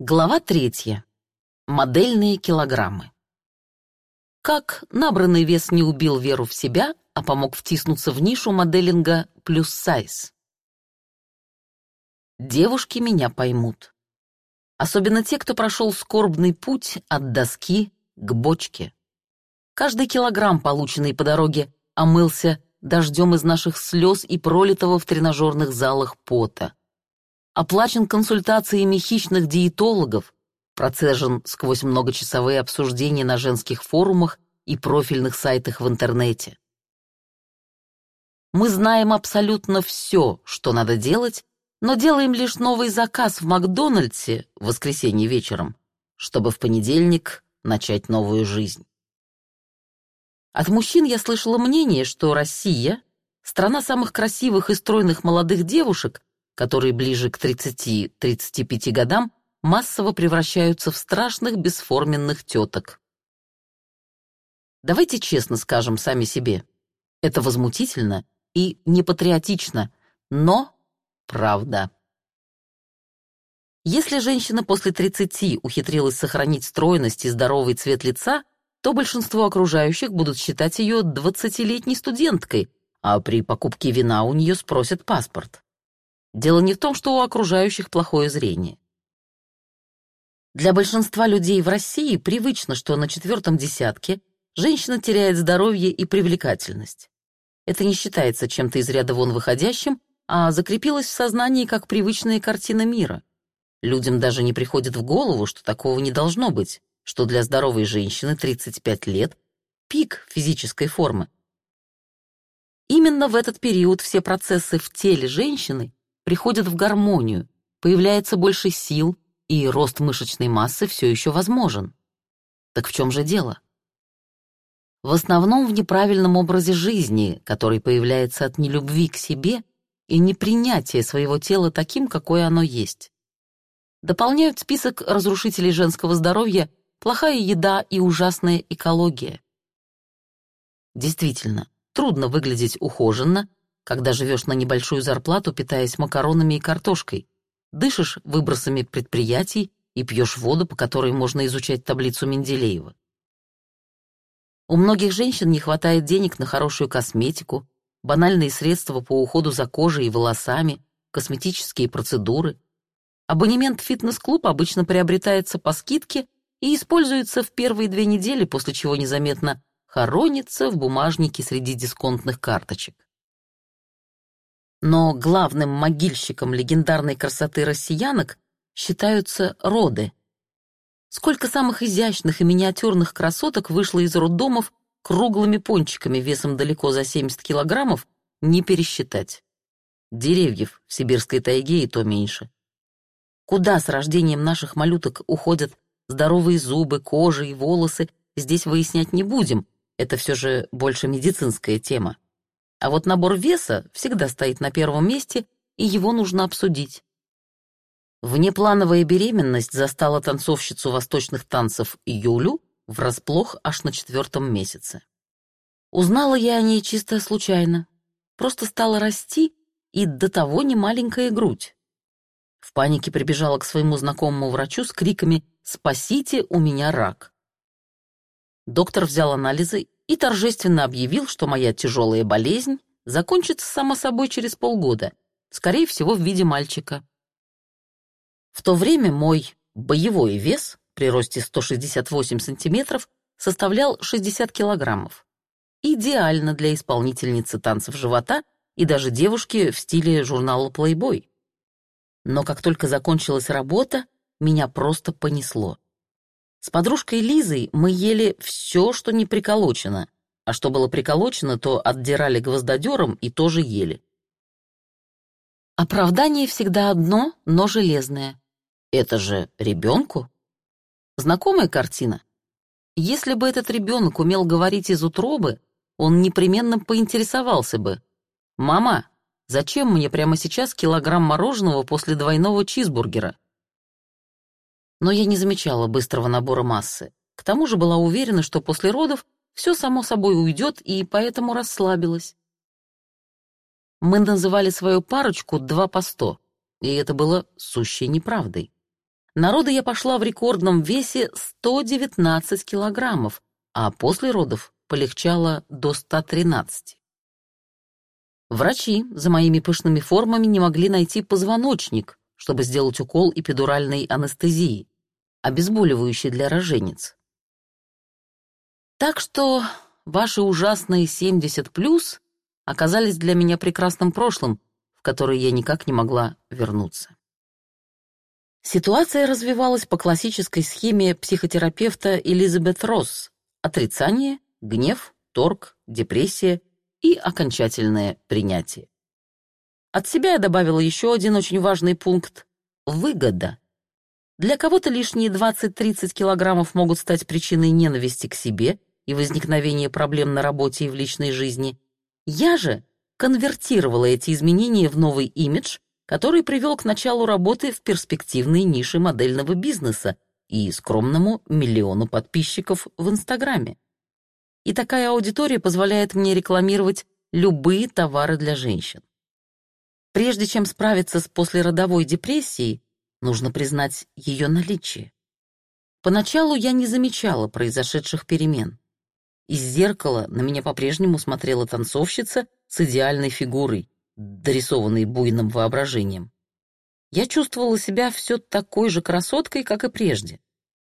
Глава третья. Модельные килограммы. Как набранный вес не убил веру в себя, а помог втиснуться в нишу моделинга плюс сайз. Девушки меня поймут. Особенно те, кто прошел скорбный путь от доски к бочке. Каждый килограмм, полученный по дороге, омылся дождем из наших слез и пролитого в тренажерных залах пота оплачен консультациями хищных диетологов, процежен сквозь многочасовые обсуждения на женских форумах и профильных сайтах в интернете. Мы знаем абсолютно все, что надо делать, но делаем лишь новый заказ в Макдональдсе в воскресенье вечером, чтобы в понедельник начать новую жизнь. От мужчин я слышала мнение, что Россия — страна самых красивых и стройных молодых девушек, которые ближе к 30-35 годам массово превращаются в страшных бесформенных теток. Давайте честно скажем сами себе. Это возмутительно и непатриотично, но правда. Если женщина после 30 ухитрилась сохранить стройность и здоровый цвет лица, то большинство окружающих будут считать ее 20-летней студенткой, а при покупке вина у нее спросят паспорт. Дело не в том, что у окружающих плохое зрение. Для большинства людей в России привычно, что на четвертом десятке женщина теряет здоровье и привлекательность. Это не считается чем-то из ряда вон выходящим, а закрепилось в сознании как привычная картина мира. Людям даже не приходит в голову, что такого не должно быть, что для здоровой женщины 35 лет — пик физической формы. Именно в этот период все процессы в теле женщины приходят в гармонию, появляется больше сил, и рост мышечной массы все еще возможен. Так в чем же дело? В основном в неправильном образе жизни, который появляется от нелюбви к себе и непринятия своего тела таким, какое оно есть. Дополняют список разрушителей женского здоровья плохая еда и ужасная экология. Действительно, трудно выглядеть ухоженно, когда живешь на небольшую зарплату, питаясь макаронами и картошкой, дышишь выбросами предприятий и пьешь воду, по которой можно изучать таблицу Менделеева. У многих женщин не хватает денег на хорошую косметику, банальные средства по уходу за кожей и волосами, косметические процедуры. Абонемент в фитнес-клуб обычно приобретается по скидке и используется в первые две недели, после чего незаметно хоронится в бумажнике среди дисконтных карточек. Но главным могильщиком легендарной красоты россиянок считаются роды. Сколько самых изящных и миниатюрных красоток вышло из роддомов круглыми пончиками весом далеко за 70 килограммов, не пересчитать. Деревьев в сибирской тайге и то меньше. Куда с рождением наших малюток уходят здоровые зубы, кожа и волосы, здесь выяснять не будем, это все же больше медицинская тема. А вот набор веса всегда стоит на первом месте, и его нужно обсудить. Внеплановая беременность застала танцовщицу восточных танцев Юлю врасплох аж на четвертом месяце. Узнала я о ней чисто случайно. Просто стала расти, и до того не маленькая грудь. В панике прибежала к своему знакомому врачу с криками «Спасите, у меня рак!». Доктор взял анализы и торжественно объявил, что моя тяжелая болезнь закончится само собой через полгода, скорее всего, в виде мальчика. В то время мой боевой вес при росте 168 сантиметров составлял 60 килограммов. Идеально для исполнительницы танцев живота и даже девушки в стиле журнала Playboy. Но как только закончилась работа, меня просто понесло. С подружкой Лизой мы ели все, что не приколочено, а что было приколочено, то отдирали гвоздодером и тоже ели. Оправдание всегда одно, но железное. Это же ребенку? Знакомая картина? Если бы этот ребенок умел говорить из утробы, он непременно поинтересовался бы. «Мама, зачем мне прямо сейчас килограмм мороженого после двойного чизбургера?» Но я не замечала быстрого набора массы. К тому же была уверена, что после родов все само собой уйдет, и поэтому расслабилась. Мы называли свою парочку «два по сто», и это было сущей неправдой. На роды я пошла в рекордном весе 119 килограммов, а после родов полегчало до 113. Врачи за моими пышными формами не могли найти позвоночник, чтобы сделать укол эпидуральной анестезии, обезболивающей для рожениц. Так что ваши ужасные 70 плюс оказались для меня прекрасным прошлым, в которое я никак не могла вернуться. Ситуация развивалась по классической схеме психотерапевта Элизабет Росс. Отрицание, гнев, торг, депрессия и окончательное принятие. От себя я добавила еще один очень важный пункт — выгода. Для кого-то лишние 20-30 килограммов могут стать причиной ненависти к себе и возникновения проблем на работе и в личной жизни. Я же конвертировала эти изменения в новый имидж, который привел к началу работы в перспективной нише модельного бизнеса и скромному миллиону подписчиков в Инстаграме. И такая аудитория позволяет мне рекламировать любые товары для женщин. Прежде чем справиться с послеродовой депрессией, нужно признать ее наличие. Поначалу я не замечала произошедших перемен. Из зеркала на меня по-прежнему смотрела танцовщица с идеальной фигурой, дорисованной буйным воображением. Я чувствовала себя все такой же красоткой, как и прежде.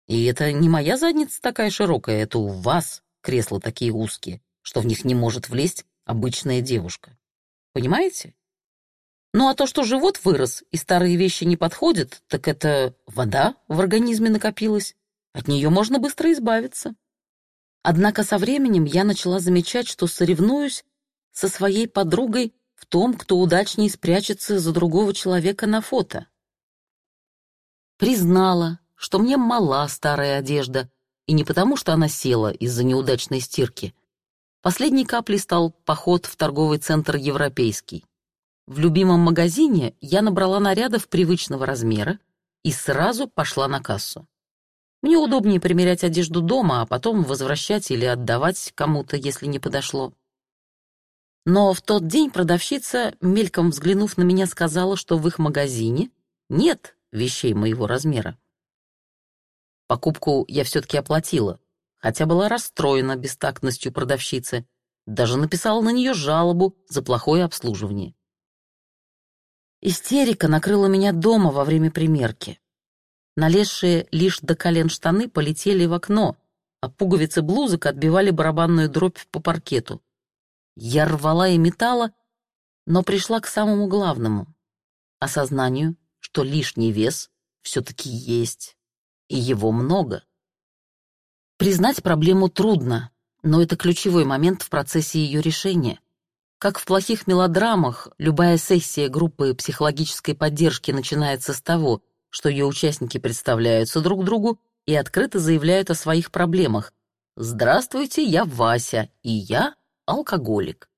И это не моя задница такая широкая, это у вас кресла такие узкие, что в них не может влезть обычная девушка. Понимаете? Ну а то, что живот вырос и старые вещи не подходят, так это вода в организме накопилась. От нее можно быстро избавиться. Однако со временем я начала замечать, что соревнуюсь со своей подругой в том, кто удачнее спрячется за другого человека на фото. Признала, что мне мала старая одежда, и не потому, что она села из-за неудачной стирки. Последней каплей стал поход в торговый центр «Европейский». В любимом магазине я набрала нарядов привычного размера и сразу пошла на кассу. Мне удобнее примерять одежду дома, а потом возвращать или отдавать кому-то, если не подошло. Но в тот день продавщица, мельком взглянув на меня, сказала, что в их магазине нет вещей моего размера. Покупку я все-таки оплатила, хотя была расстроена бестактностью продавщицы, даже написала на нее жалобу за плохое обслуживание. Истерика накрыла меня дома во время примерки. Налезшие лишь до колен штаны полетели в окно, а пуговицы блузок отбивали барабанную дробь по паркету. Я рвала и метала, но пришла к самому главному — осознанию, что лишний вес все-таки есть, и его много. Признать проблему трудно, но это ключевой момент в процессе ее решения. Как в плохих мелодрамах, любая сессия группы психологической поддержки начинается с того, что ее участники представляются друг другу и открыто заявляют о своих проблемах. «Здравствуйте, я Вася, и я алкоголик.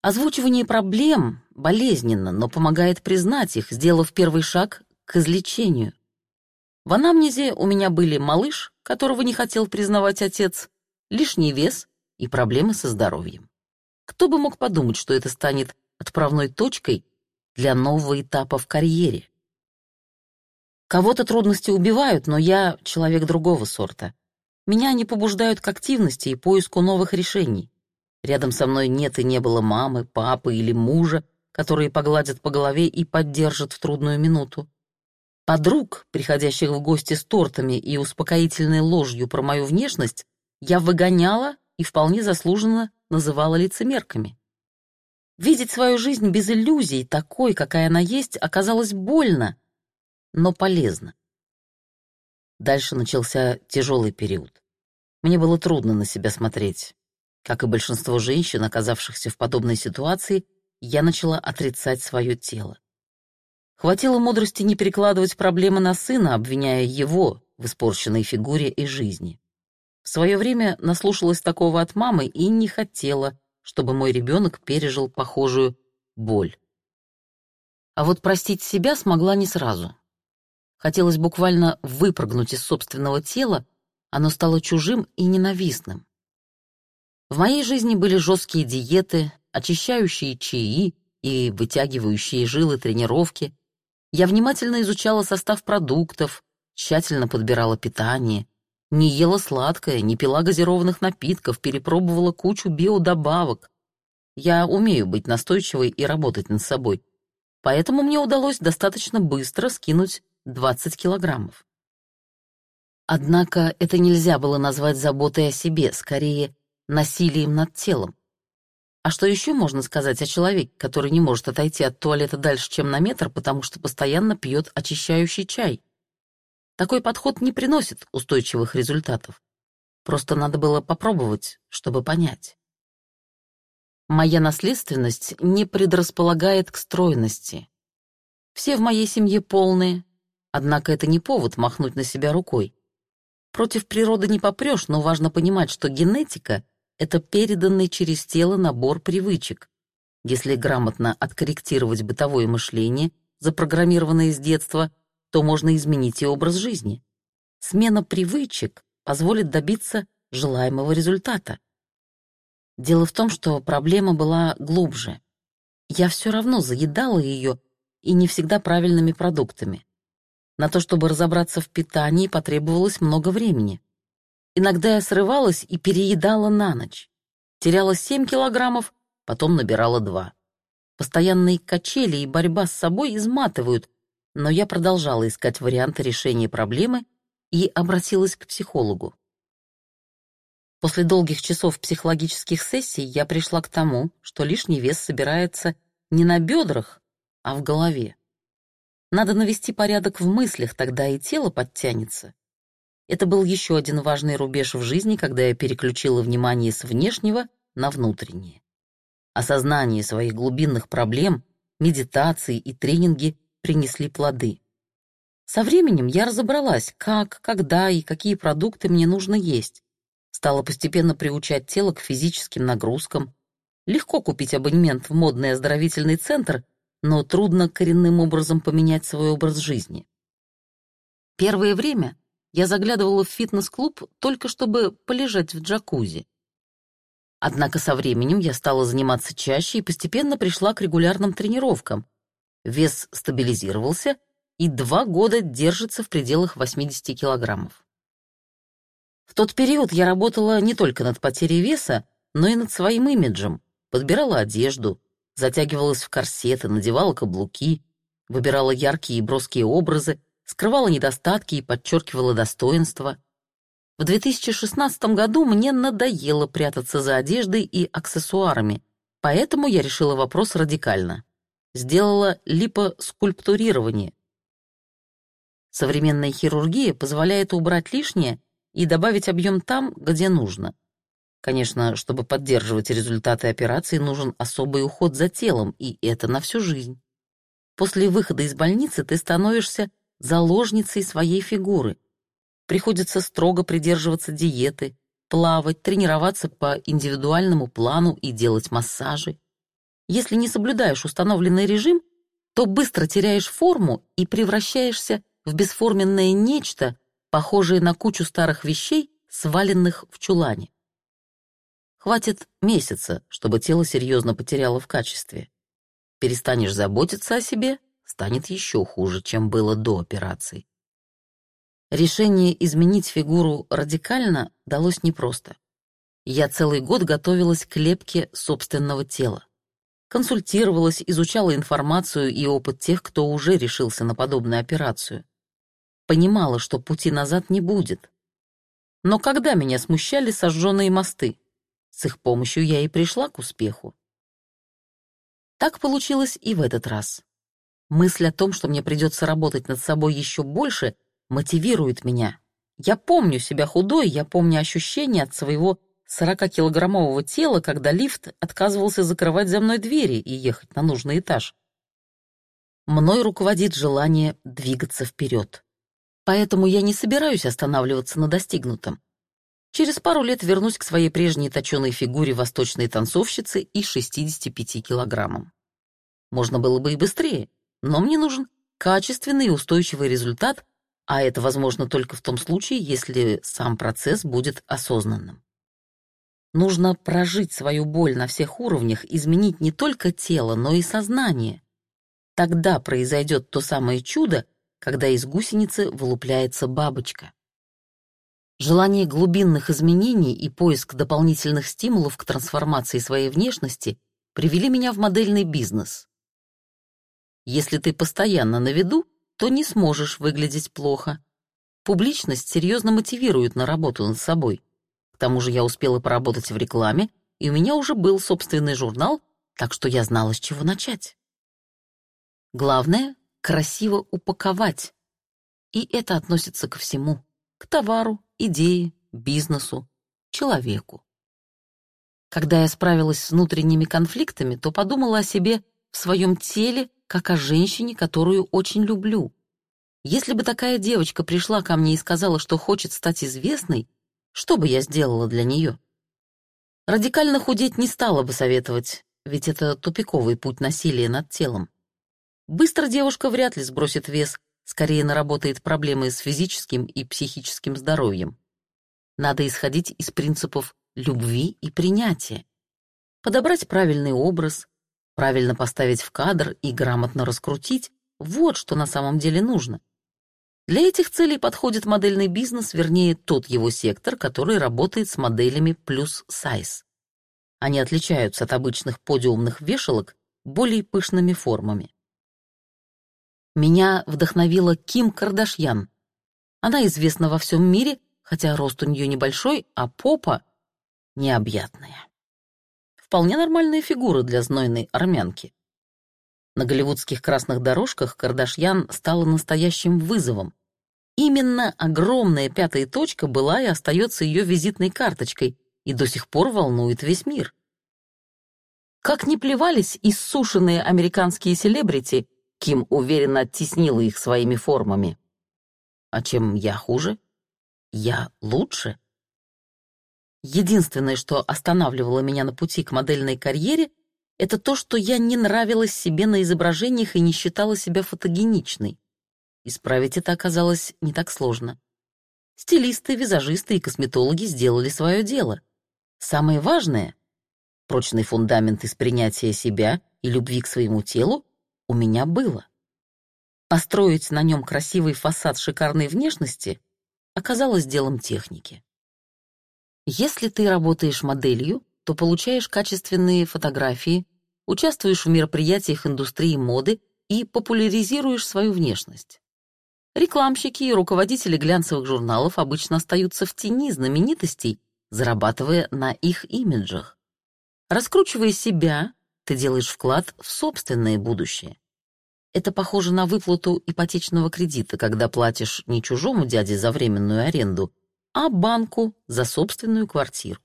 Озвучивание проблем болезненно, но помогает признать их, сделав первый шаг к излечению. В анамнезе у меня были малыш, которого не хотел признавать отец, лишний вес и проблемы со здоровьем. Кто бы мог подумать, что это станет отправной точкой для нового этапа в карьере? Кого-то трудности убивают, но я человек другого сорта. Меня они побуждают к активности и поиску новых решений. Рядом со мной нет и не было мамы, папы или мужа, которые погладят по голове и поддержат в трудную минуту. Подруг, приходящих в гости с тортами и успокоительной ложью про мою внешность, я выгоняла и вполне заслуженно называла лицемерками. Видеть свою жизнь без иллюзий, такой, какая она есть, оказалось больно, но полезно. Дальше начался тяжелый период. Мне было трудно на себя смотреть. Как и большинство женщин, оказавшихся в подобной ситуации, я начала отрицать свое тело. Хватило мудрости не перекладывать проблемы на сына, обвиняя его в испорченной фигуре и жизни. В свое время наслушалась такого от мамы и не хотела, чтобы мой ребенок пережил похожую боль. А вот простить себя смогла не сразу. Хотелось буквально выпрыгнуть из собственного тела, оно стало чужим и ненавистным. В моей жизни были жесткие диеты, очищающие чаи и вытягивающие жилы тренировки. Я внимательно изучала состав продуктов, тщательно подбирала питание, не ела сладкое, не пила газированных напитков, перепробовала кучу биодобавок. Я умею быть настойчивой и работать над собой, поэтому мне удалось достаточно быстро скинуть 20 килограммов. Однако это нельзя было назвать заботой о себе, скорее, насилием над телом. А что еще можно сказать о человеке, который не может отойти от туалета дальше, чем на метр, потому что постоянно пьет очищающий чай? Такой подход не приносит устойчивых результатов. Просто надо было попробовать, чтобы понять. Моя наследственность не предрасполагает к стройности. Все в моей семье полные, однако это не повод махнуть на себя рукой. Против природы не попрешь, но важно понимать, что генетика — это переданный через тело набор привычек. Если грамотно откорректировать бытовое мышление, запрограммированное с детства, то можно изменить и образ жизни. Смена привычек позволит добиться желаемого результата. Дело в том, что проблема была глубже. Я все равно заедала ее и не всегда правильными продуктами. На то, чтобы разобраться в питании, потребовалось много времени. Иногда я срывалась и переедала на ночь. Теряла 7 килограммов, потом набирала 2. Постоянные качели и борьба с собой изматывают, но я продолжала искать варианты решения проблемы и обратилась к психологу. После долгих часов психологических сессий я пришла к тому, что лишний вес собирается не на бедрах, а в голове. Надо навести порядок в мыслях, тогда и тело подтянется. Это был еще один важный рубеж в жизни, когда я переключила внимание с внешнего на внутреннее. Осознание своих глубинных проблем, медитации и тренинги принесли плоды. Со временем я разобралась, как, когда и какие продукты мне нужно есть. Стала постепенно приучать тело к физическим нагрузкам. Легко купить абонемент в модный оздоровительный центр но трудно коренным образом поменять свой образ жизни. Первое время я заглядывала в фитнес-клуб только чтобы полежать в джакузи. Однако со временем я стала заниматься чаще и постепенно пришла к регулярным тренировкам. Вес стабилизировался и два года держится в пределах 80 килограммов. В тот период я работала не только над потерей веса, но и над своим имиджем, подбирала одежду, затягивалась в корсеты, надевала каблуки, выбирала яркие и броские образы, скрывала недостатки и подчеркивала достоинства. В 2016 году мне надоело прятаться за одеждой и аксессуарами, поэтому я решила вопрос радикально. Сделала липоскульптурирование. Современная хирургия позволяет убрать лишнее и добавить объем там, где нужно. Конечно, чтобы поддерживать результаты операции, нужен особый уход за телом, и это на всю жизнь. После выхода из больницы ты становишься заложницей своей фигуры. Приходится строго придерживаться диеты, плавать, тренироваться по индивидуальному плану и делать массажи. Если не соблюдаешь установленный режим, то быстро теряешь форму и превращаешься в бесформенное нечто, похожее на кучу старых вещей, сваленных в чулане. Хватит месяца, чтобы тело серьезно потеряло в качестве. Перестанешь заботиться о себе, станет еще хуже, чем было до операции. Решение изменить фигуру радикально далось непросто. Я целый год готовилась к лепке собственного тела. Консультировалась, изучала информацию и опыт тех, кто уже решился на подобную операцию. Понимала, что пути назад не будет. Но когда меня смущали сожженные мосты? С их помощью я и пришла к успеху. Так получилось и в этот раз. Мысль о том, что мне придется работать над собой еще больше, мотивирует меня. Я помню себя худой, я помню ощущение от своего 40-килограммового тела, когда лифт отказывался закрывать за мной двери и ехать на нужный этаж. Мной руководит желание двигаться вперед. Поэтому я не собираюсь останавливаться на достигнутом. Через пару лет вернусь к своей прежней точеной фигуре восточной танцовщицы и 65 килограммам. Можно было бы и быстрее, но мне нужен качественный и устойчивый результат, а это возможно только в том случае, если сам процесс будет осознанным. Нужно прожить свою боль на всех уровнях, изменить не только тело, но и сознание. Тогда произойдет то самое чудо, когда из гусеницы вылупляется бабочка. Желание глубинных изменений и поиск дополнительных стимулов к трансформации своей внешности привели меня в модельный бизнес. Если ты постоянно на виду, то не сможешь выглядеть плохо. Публичность серьезно мотивирует на работу над собой. К тому же я успела поработать в рекламе, и у меня уже был собственный журнал, так что я знала, с чего начать. Главное — красиво упаковать. И это относится ко всему — к товару, идее, бизнесу, человеку. Когда я справилась с внутренними конфликтами, то подумала о себе в своем теле, как о женщине, которую очень люблю. Если бы такая девочка пришла ко мне и сказала, что хочет стать известной, что бы я сделала для нее? Радикально худеть не стала бы советовать, ведь это тупиковый путь насилия над телом. Быстро девушка вряд ли сбросит вес, скорее наработает проблемы с физическим и психическим здоровьем. Надо исходить из принципов любви и принятия. Подобрать правильный образ, правильно поставить в кадр и грамотно раскрутить — вот что на самом деле нужно. Для этих целей подходит модельный бизнес, вернее, тот его сектор, который работает с моделями плюс сайз. Они отличаются от обычных подиумных вешалок более пышными формами. Меня вдохновила Ким Кардашьян. Она известна во всем мире, хотя рост у нее небольшой, а попа необъятная. Вполне нормальная фигура для знойной армянки. На голливудских красных дорожках Кардашьян стала настоящим вызовом. Именно огромная пятая точка была и остается ее визитной карточкой и до сих пор волнует весь мир. Как ни плевались иссушенные американские селебрити, Ким уверенно оттеснила их своими формами. А чем я хуже? Я лучше? Единственное, что останавливало меня на пути к модельной карьере, это то, что я не нравилась себе на изображениях и не считала себя фотогеничной. Исправить это оказалось не так сложно. Стилисты, визажисты и косметологи сделали свое дело. Самое важное — прочный фундамент из принятия себя и любви к своему телу у меня было. Построить на нем красивый фасад шикарной внешности оказалось делом техники. Если ты работаешь моделью, то получаешь качественные фотографии, участвуешь в мероприятиях индустрии моды и популяризируешь свою внешность. Рекламщики и руководители глянцевых журналов обычно остаются в тени знаменитостей, зарабатывая на их имиджах. Раскручивая себя, ты делаешь вклад в собственное будущее. Это похоже на выплату ипотечного кредита, когда платишь не чужому дяде за временную аренду, а банку за собственную квартиру.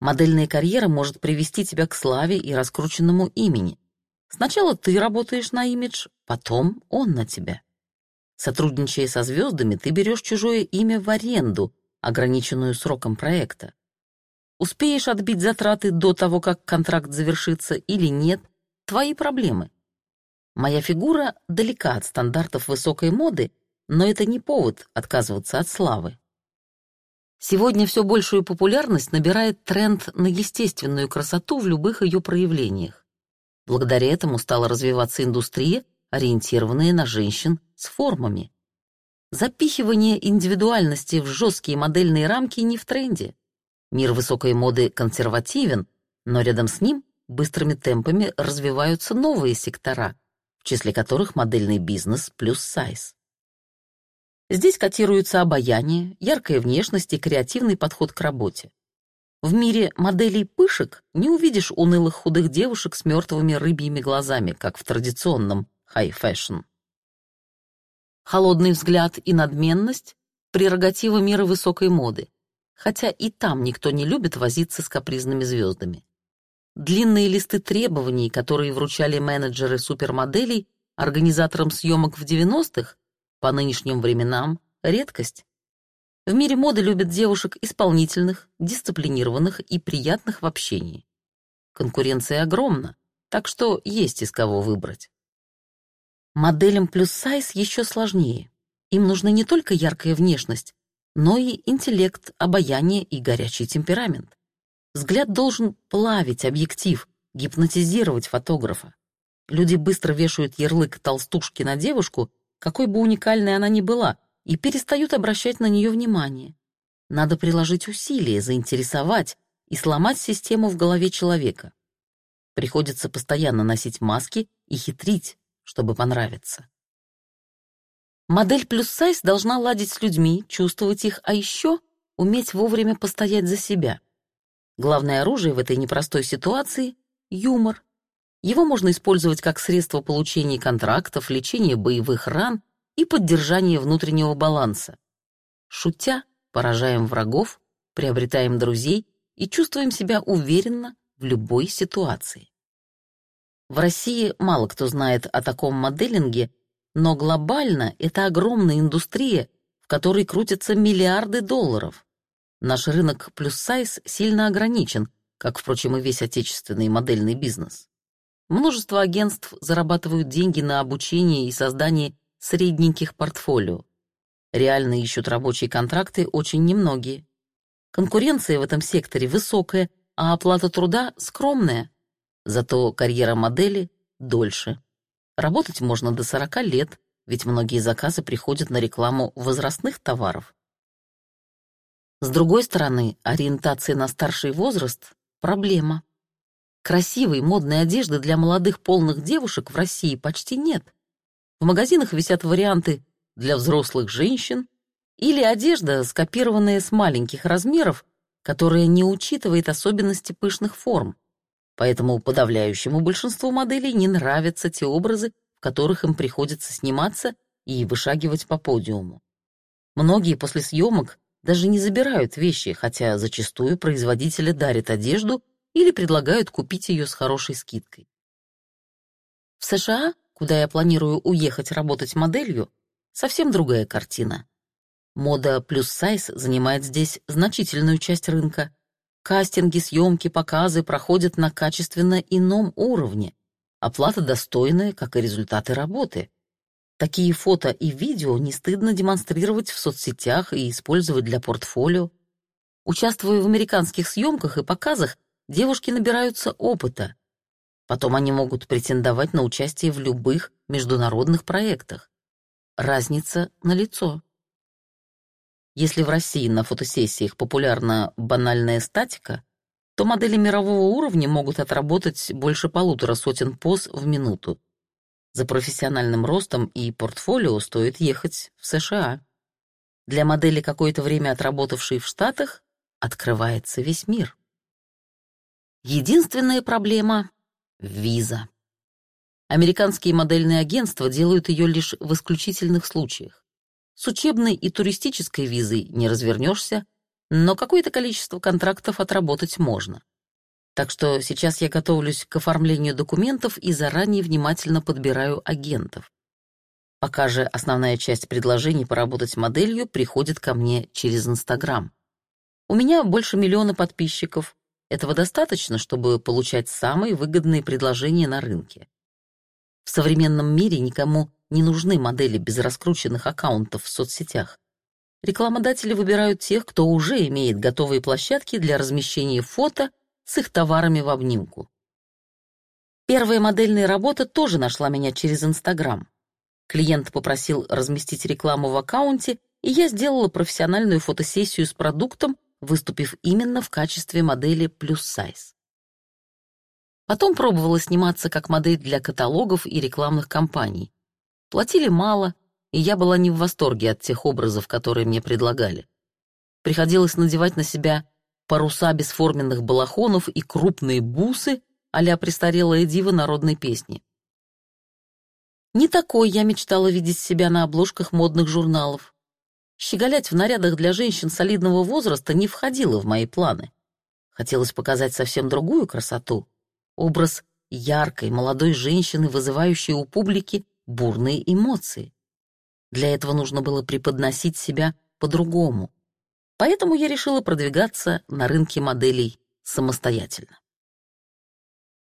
Модельная карьера может привести тебя к славе и раскрученному имени. Сначала ты работаешь на имидж, потом он на тебя. Сотрудничая со звездами, ты берешь чужое имя в аренду, ограниченную сроком проекта. Успеешь отбить затраты до того, как контракт завершится или нет, твои проблемы. Моя фигура далека от стандартов высокой моды, но это не повод отказываться от славы. Сегодня все большую популярность набирает тренд на естественную красоту в любых ее проявлениях. Благодаря этому стала развиваться индустрия, ориентированная на женщин с формами. Запихивание индивидуальности в жесткие модельные рамки не в тренде. Мир высокой моды консервативен, но рядом с ним быстрыми темпами развиваются новые сектора, в числе которых модельный бизнес плюс сайз. Здесь котируются обаяние, яркая внешность и креативный подход к работе. В мире моделей пышек не увидишь унылых худых девушек с мертвыми рыбьими глазами, как в традиционном хай-фэшн. Холодный взгляд и надменность — прерогатива мира высокой моды, хотя и там никто не любит возиться с капризными звездами. Длинные листы требований, которые вручали менеджеры супермоделей организаторам съемок в 90-х, по нынешним временам — редкость. В мире моды любят девушек исполнительных, дисциплинированных и приятных в общении. Конкуренция огромна, так что есть из кого выбрать. Моделям плюс сайз еще сложнее. Им нужна не только яркая внешность, но и интеллект, обаяние и горячий темперамент. Взгляд должен плавить объектив, гипнотизировать фотографа. Люди быстро вешают ярлык толстушки на девушку, какой бы уникальной она ни была, и перестают обращать на нее внимание. Надо приложить усилия, заинтересовать и сломать систему в голове человека. Приходится постоянно носить маски и хитрить, чтобы понравиться. Модель плюс сайз должна ладить с людьми, чувствовать их, а еще уметь вовремя постоять за себя. Главное оружие в этой непростой ситуации — юмор. Его можно использовать как средство получения контрактов, лечения боевых ран и поддержания внутреннего баланса. Шутя, поражаем врагов, приобретаем друзей и чувствуем себя уверенно в любой ситуации. В России мало кто знает о таком моделинге, но глобально это огромная индустрия, в которой крутятся миллиарды долларов. Наш рынок плюс-сайз сильно ограничен, как, впрочем, и весь отечественный модельный бизнес. Множество агентств зарабатывают деньги на обучение и создание средненьких портфолио. Реально ищут рабочие контракты очень немногие. Конкуренция в этом секторе высокая, а оплата труда скромная. Зато карьера модели дольше. Работать можно до 40 лет, ведь многие заказы приходят на рекламу возрастных товаров. С другой стороны, ориентация на старший возраст — проблема. Красивой модной одежды для молодых полных девушек в России почти нет. В магазинах висят варианты для взрослых женщин или одежда, скопированная с маленьких размеров, которая не учитывает особенности пышных форм. Поэтому подавляющему большинству моделей не нравятся те образы, в которых им приходится сниматься и вышагивать по подиуму. Многие после съемок даже не забирают вещи, хотя зачастую производители дарят одежду или предлагают купить ее с хорошей скидкой. В США, куда я планирую уехать работать моделью, совсем другая картина. Мода плюс сайз занимает здесь значительную часть рынка. Кастинги, съемки, показы проходят на качественно ином уровне. Оплата достойная, как и результаты работы. Такие фото и видео не стыдно демонстрировать в соцсетях и использовать для портфолио. Участвуя в американских съемках и показах, девушки набираются опыта. Потом они могут претендовать на участие в любых международных проектах. Разница налицо. Если в России на фотосессиях популярна банальная статика, то модели мирового уровня могут отработать больше полутора сотен поз в минуту. За профессиональным ростом и портфолио стоит ехать в США. Для модели, какое-то время отработавшей в Штатах, открывается весь мир. Единственная проблема — виза. Американские модельные агентства делают ее лишь в исключительных случаях. С учебной и туристической визой не развернешься, но какое-то количество контрактов отработать можно. Так что сейчас я готовлюсь к оформлению документов и заранее внимательно подбираю агентов. Пока же основная часть предложений поработать моделью приходит ко мне через Инстаграм. У меня больше миллиона подписчиков. Этого достаточно, чтобы получать самые выгодные предложения на рынке. В современном мире никому не нужны модели без раскрученных аккаунтов в соцсетях. Рекламодатели выбирают тех, кто уже имеет готовые площадки для размещения фото с их товарами в обнимку. Первая модельная работа тоже нашла меня через Инстаграм. Клиент попросил разместить рекламу в аккаунте, и я сделала профессиональную фотосессию с продуктом, выступив именно в качестве модели плюс сайз. Потом пробовала сниматься как модель для каталогов и рекламных кампаний. Платили мало, и я была не в восторге от тех образов, которые мне предлагали. Приходилось надевать на себя паруса бесформенных балахонов и крупные бусы а-ля престарелая дива народной песни. Не такой я мечтала видеть себя на обложках модных журналов. Щеголять в нарядах для женщин солидного возраста не входило в мои планы. Хотелось показать совсем другую красоту. Образ яркой молодой женщины, вызывающей у публики бурные эмоции. Для этого нужно было преподносить себя по-другому, Поэтому я решила продвигаться на рынке моделей самостоятельно.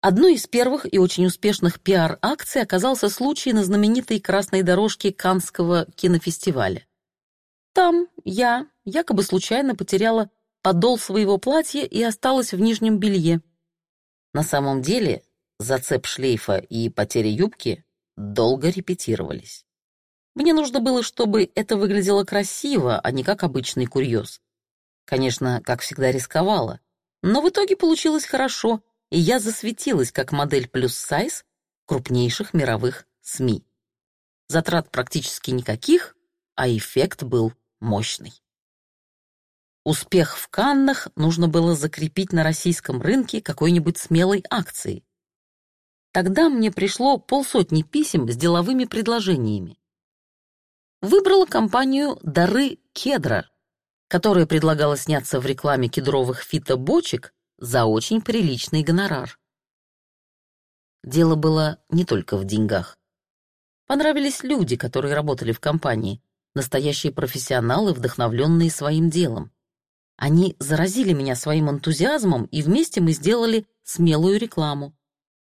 Одной из первых и очень успешных пиар-акций оказался случай на знаменитой красной дорожке Канского кинофестиваля. Там я якобы случайно потеряла подол своего платья и осталась в нижнем белье. На самом деле зацеп шлейфа и потеря юбки долго репетировались. Мне нужно было, чтобы это выглядело красиво, а не как обычный курьез. Конечно, как всегда рисковала, но в итоге получилось хорошо, и я засветилась как модель плюс сайз крупнейших мировых СМИ. Затрат практически никаких, а эффект был мощный. Успех в Каннах нужно было закрепить на российском рынке какой-нибудь смелой акцией. Тогда мне пришло полсотни писем с деловыми предложениями. Выбрала компанию «Дары Кедра», которая предлагала сняться в рекламе кедровых фитобочек за очень приличный гонорар. Дело было не только в деньгах. Понравились люди, которые работали в компании, настоящие профессионалы, вдохновленные своим делом. Они заразили меня своим энтузиазмом, и вместе мы сделали смелую рекламу.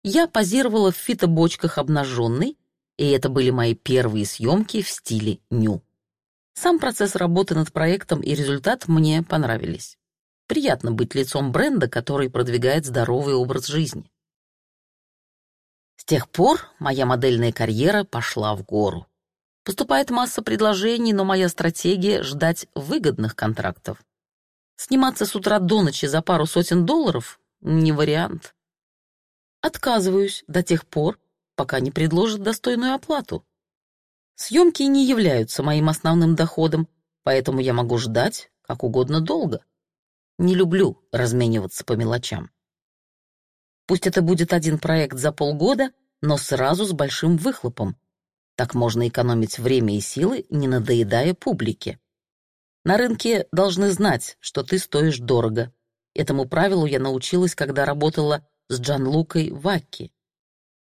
Я позировала в фитобочках обнаженной, и это были мои первые съемки в стиле ню. Сам процесс работы над проектом и результат мне понравились. Приятно быть лицом бренда, который продвигает здоровый образ жизни. С тех пор моя модельная карьера пошла в гору. Поступает масса предложений, но моя стратегия — ждать выгодных контрактов. Сниматься с утра до ночи за пару сотен долларов — не вариант. Отказываюсь до тех пор, пока не предложат достойную оплату. Съемки не являются моим основным доходом, поэтому я могу ждать как угодно долго. Не люблю размениваться по мелочам. Пусть это будет один проект за полгода, но сразу с большим выхлопом. Так можно экономить время и силы, не надоедая публике. На рынке должны знать, что ты стоишь дорого. Этому правилу я научилась, когда работала с Джан Лукой Вакки.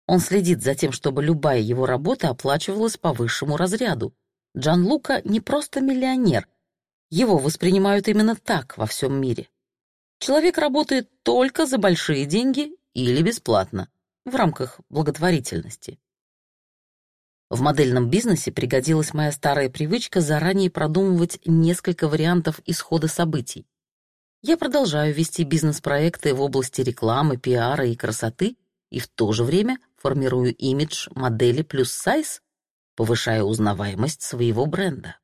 Он следит за тем, чтобы любая его работа оплачивалась по высшему разряду. Джан Лука не просто миллионер. Его воспринимают именно так во всем мире. Человек работает только за большие деньги или бесплатно, в рамках благотворительности. В модельном бизнесе пригодилась моя старая привычка заранее продумывать несколько вариантов исхода событий. Я продолжаю вести бизнес-проекты в области рекламы, пиара и красоты и в то же время формирую имидж модели плюс сайз, повышая узнаваемость своего бренда.